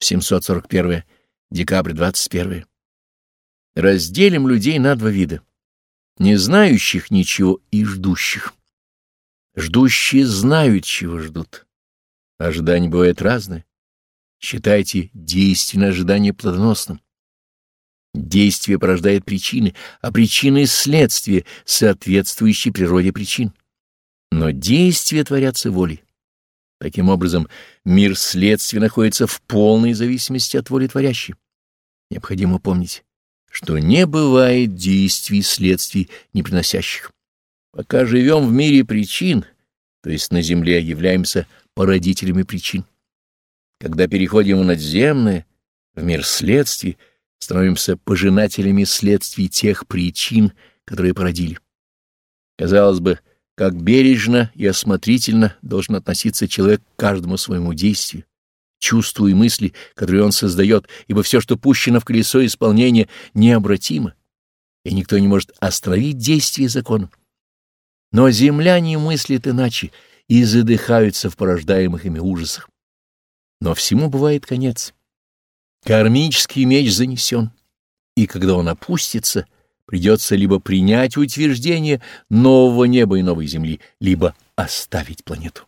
741. Декабрь 21. Разделим людей на два вида. Не знающих ничего и ждущих. Ждущие знают, чего ждут. Ожидание бывает разное. Считайте действенное ожидание плодоносным. Действие порождает причины, а причины — следствие, соответствующие природе причин. Но действия творятся волей. Таким образом, мир следствия находится в полной зависимости от воли творящей. Необходимо помнить, что не бывает действий следствий, не приносящих. Пока живем в мире причин, то есть на земле являемся породителями причин. Когда переходим в надземное, в мир следствий, становимся пожинателями следствий тех причин, которые породили. Казалось бы, как бережно и осмотрительно должен относиться человек к каждому своему действию, чувству и мысли, которые он создает, ибо все, что пущено в колесо исполнения, необратимо, и никто не может остановить действие закона. Но земляне мыслят иначе и задыхаются в порождаемых ими ужасах. Но всему бывает конец. Кармический меч занесен, и когда он опустится — придется либо принять утверждение нового неба и новой земли, либо оставить планету.